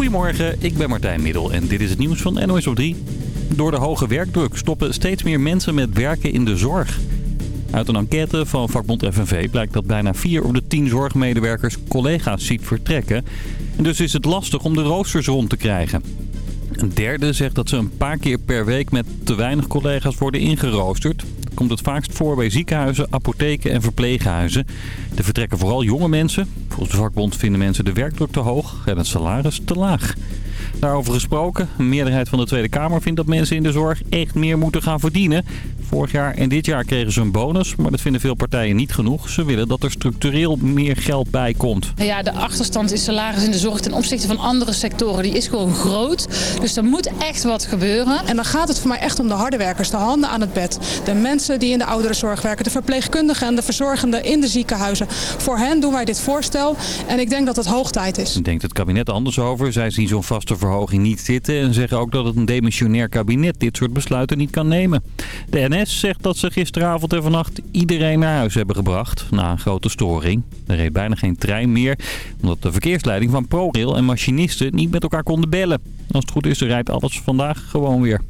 Goedemorgen, ik ben Martijn Middel en dit is het nieuws van NOS op 3. Door de hoge werkdruk stoppen steeds meer mensen met werken in de zorg. Uit een enquête van vakbond FNV blijkt dat bijna 4 op de 10 zorgmedewerkers collega's ziet vertrekken. En dus is het lastig om de roosters rond te krijgen. Een derde zegt dat ze een paar keer per week met te weinig collega's worden ingeroosterd. Komt het vaakst voor bij ziekenhuizen, apotheken en verpleeghuizen. Er vertrekken vooral jonge mensen. Volgens de vakbond vinden mensen de werkdruk te hoog en het salaris te laag. Daarover gesproken, een meerderheid van de Tweede Kamer vindt dat mensen in de zorg echt meer moeten gaan verdienen. Vorig jaar en dit jaar kregen ze een bonus, maar dat vinden veel partijen niet genoeg. Ze willen dat er structureel meer geld bij komt. Ja, de achterstand in salaris in de zorg ten opzichte van andere sectoren, die is gewoon groot. Dus er moet echt wat gebeuren. En dan gaat het voor mij echt om de harde werkers, de handen aan het bed. De mensen die in de ouderenzorg werken, de verpleegkundigen en de verzorgenden in de ziekenhuizen. Voor hen doen wij dit voorstel en ik denk dat het hoog tijd is. Denkt het kabinet anders over. Zij zien zo'n vaste verhoging niet zitten en zeggen ook dat het een demissionair kabinet dit soort besluiten niet kan nemen. De NS zegt dat ze gisteravond en vannacht iedereen naar huis hebben gebracht na een grote storing. Er reed bijna geen trein meer, omdat de verkeersleiding van ProRail en machinisten niet met elkaar konden bellen. Als het goed is, rijdt alles vandaag gewoon weer.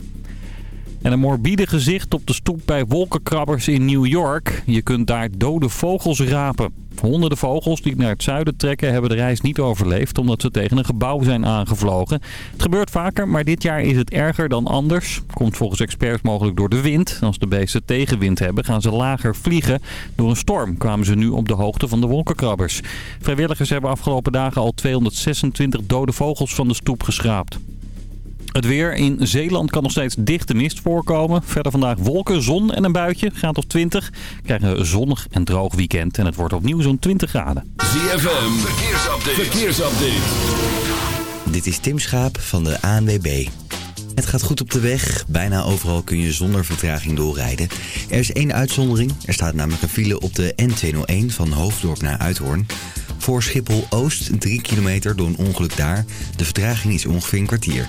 En een morbide gezicht op de stoep bij wolkenkrabbers in New York. Je kunt daar dode vogels rapen. Honderden vogels die naar het zuiden trekken hebben de reis niet overleefd omdat ze tegen een gebouw zijn aangevlogen. Het gebeurt vaker, maar dit jaar is het erger dan anders. Komt volgens experts mogelijk door de wind. Als de beesten tegenwind hebben gaan ze lager vliegen. Door een storm kwamen ze nu op de hoogte van de wolkenkrabbers. Vrijwilligers hebben afgelopen dagen al 226 dode vogels van de stoep geschraapt. Het weer in Zeeland kan nog steeds dichte mist voorkomen. Verder vandaag wolken, zon en een buitje. Gaat op 20. We krijgen een zonnig en droog weekend. En het wordt opnieuw zo'n 20 graden. ZFM, verkeersupdate. verkeersupdate. Dit is Tim Schaap van de ANWB. Het gaat goed op de weg. Bijna overal kun je zonder vertraging doorrijden. Er is één uitzondering. Er staat namelijk een file op de N201 van Hoofddorp naar Uithoorn. Voor Schiphol-Oost 3 kilometer door een ongeluk daar. De vertraging is ongeveer een kwartier.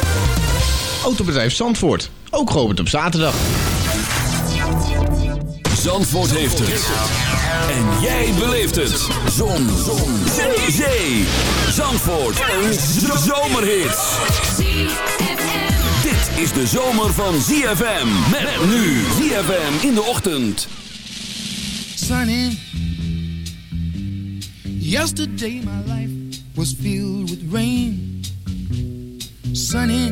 Autobedrijf Zandvoort. Ook geopend op zaterdag. Zandvoort heeft het. En jij beleeft het. Zon. Zon. Zee. Zee. Zandvoort. Een zomerhit. Dit is de zomer van ZFM. Met nu ZFM in de ochtend. Sunny. Yesterday my life was filled with rain. Sunny.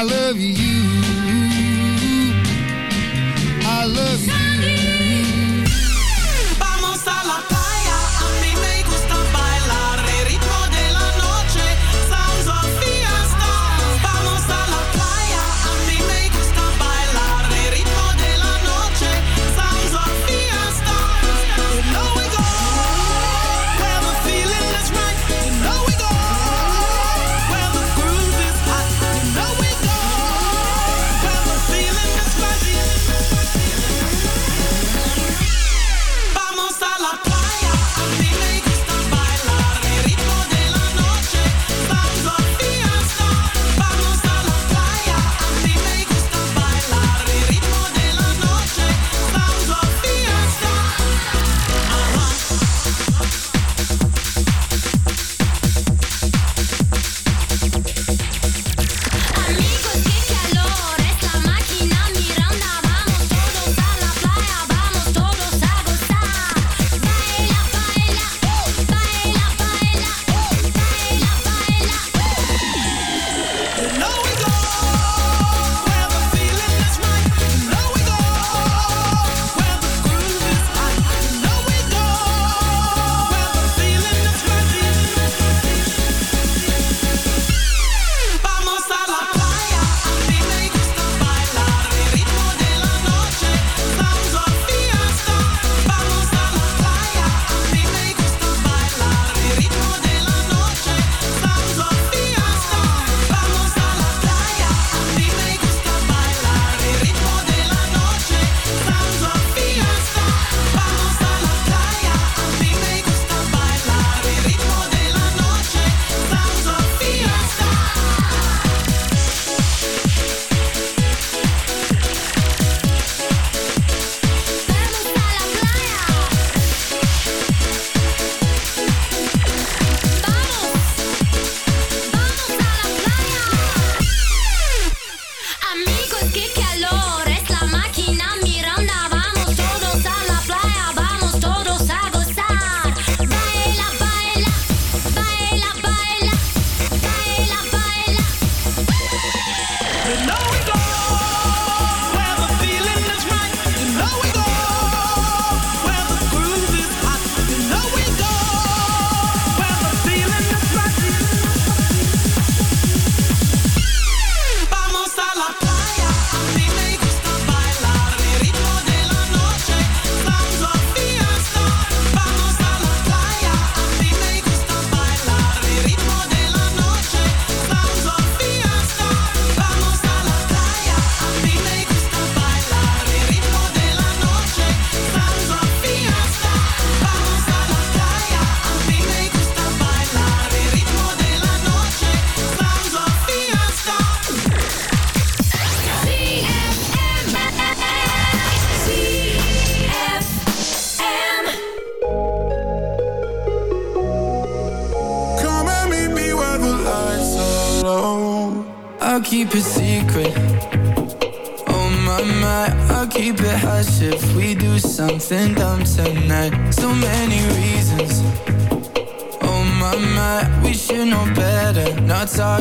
I love you.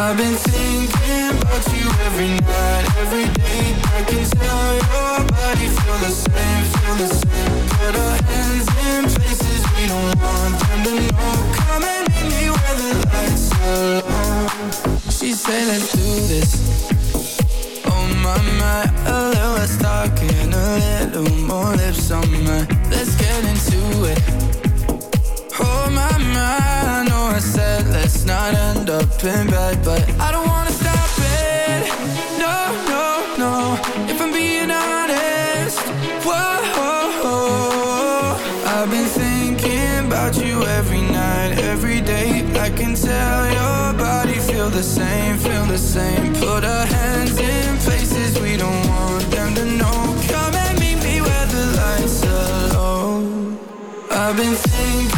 I've been thinking about you every night, every day. I can tell your body the same, the same. Put our hands in places we don't want. Them to know Come and meet me where the lights are low She said do this. Oh, My, a little talking, a little more lips on Let's get into it. Oh my my, I know I said let's not end up in bed, but I don't wanna stop it. No no no, if I'm being honest. Whoa, I've been thinking about you every night, every day. I can tell your body feel the same, feel the same. Put our hands in places we don't want them to know. Come and meet me where the lights are low. I've been thinking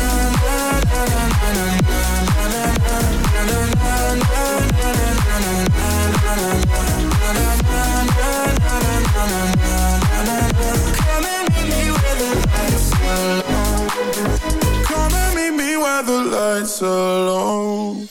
nights alone.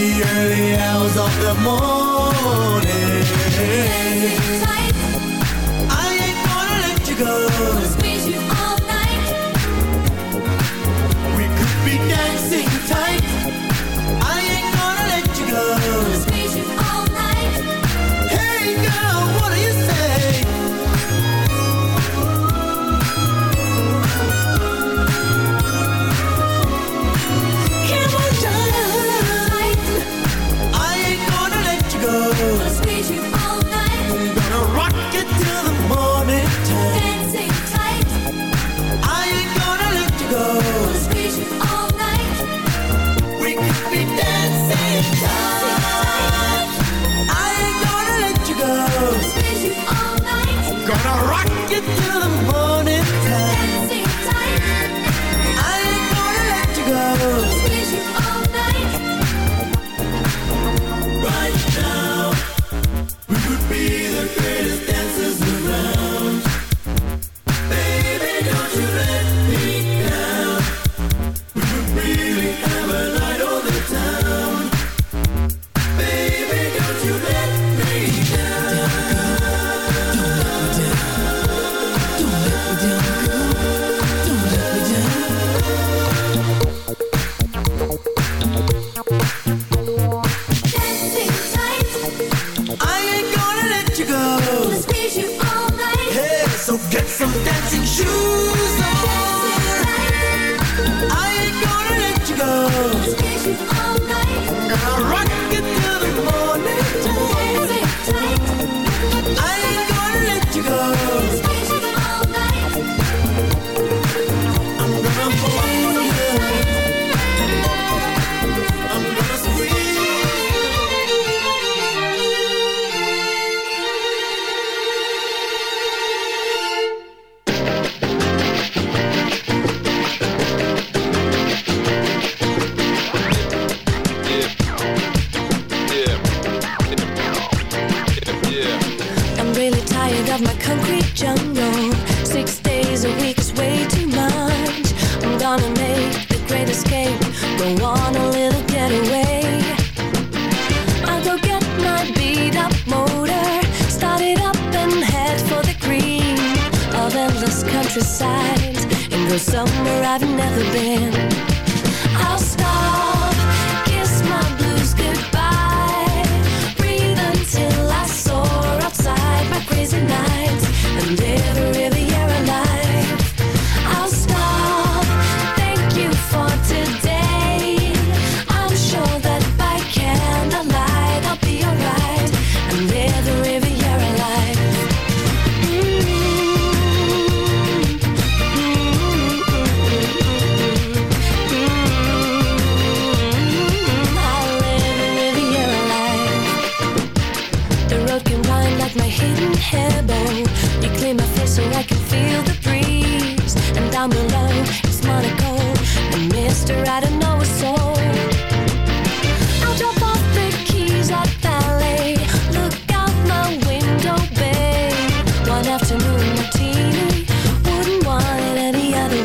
the early hours of the morning. Tight. I ain't gonna let you go. Squeeze you all night. We could be dancing tight.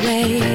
away.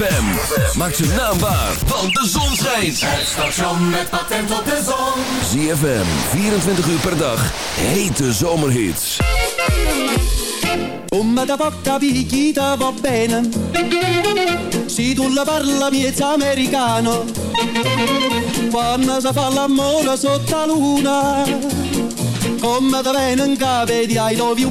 ZFM. Maak ze naambaar, want de zon schijnt. Het station met patent op de zon. ZFM, 24 uur per dag. Hete zomerhits. Come da poca picchita va bene Si tu la parla miezza americano Quando si fa l'amore sotto la luna Come da venen capiti I love you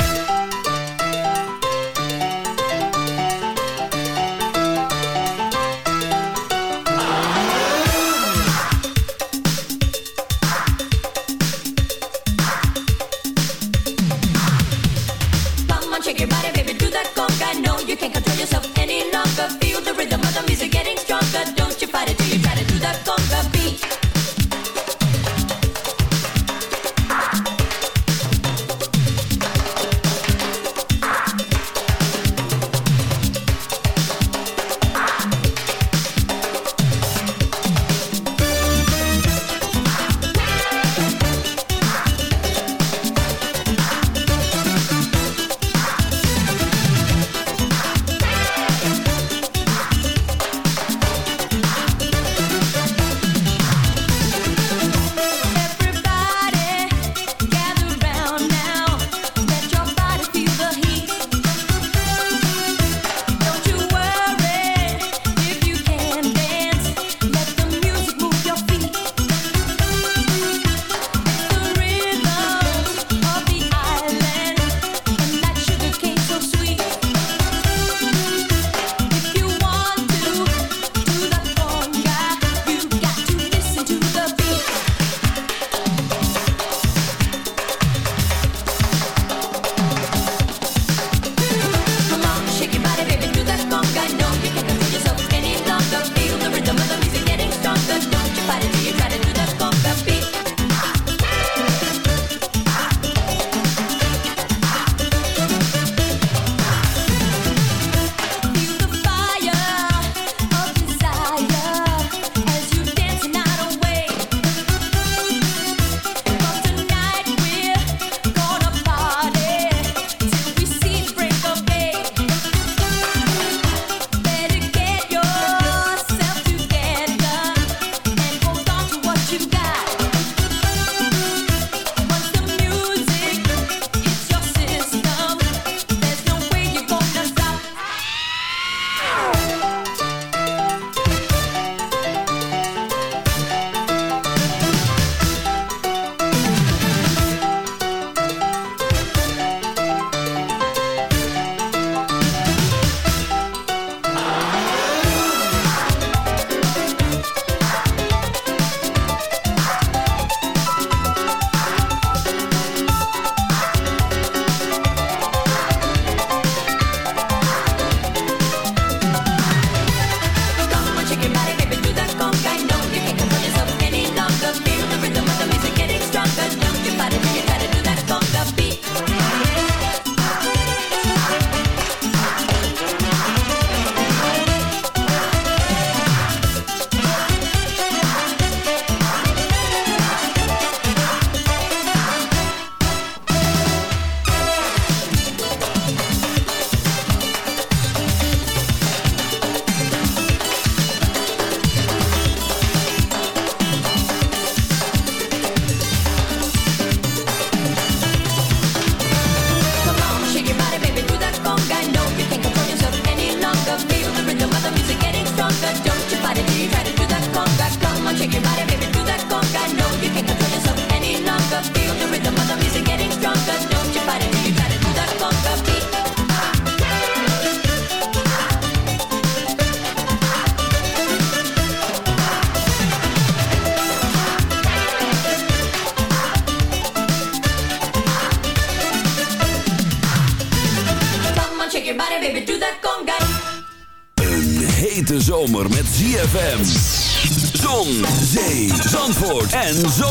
And zo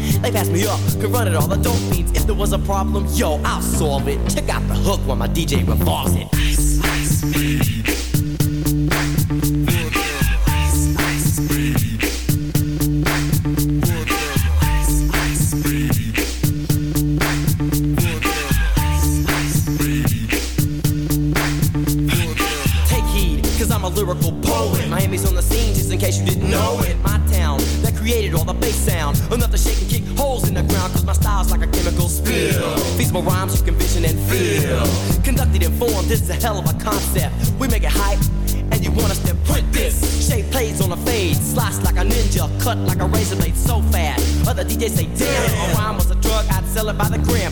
They passed me up, could run it all. The dope fiends. If there was a problem, yo, I'll solve it. Check out the hook while my DJ revolves it. Ice, ice, baby. Take heed, cause I'm a lyrical poet. Miami's on the scene, just in case you didn't know it. My town that created all the bass sound. Enough to shake and kick holes in the ground, cause my style's like a chemical spill. Feasible rhymes you can vision and feel. Conducted in form, this is a hell of a concept. We make it hype, and you want us to print this. Shape plays on a fade, slice like a ninja, cut like a razor blade so fast. Other DJs say, damn, a rhyme was a drug, I'd sell it by the gram.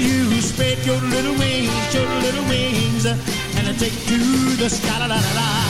you spread your little wings, your little wings, and I take to the sky. La, la, la, la.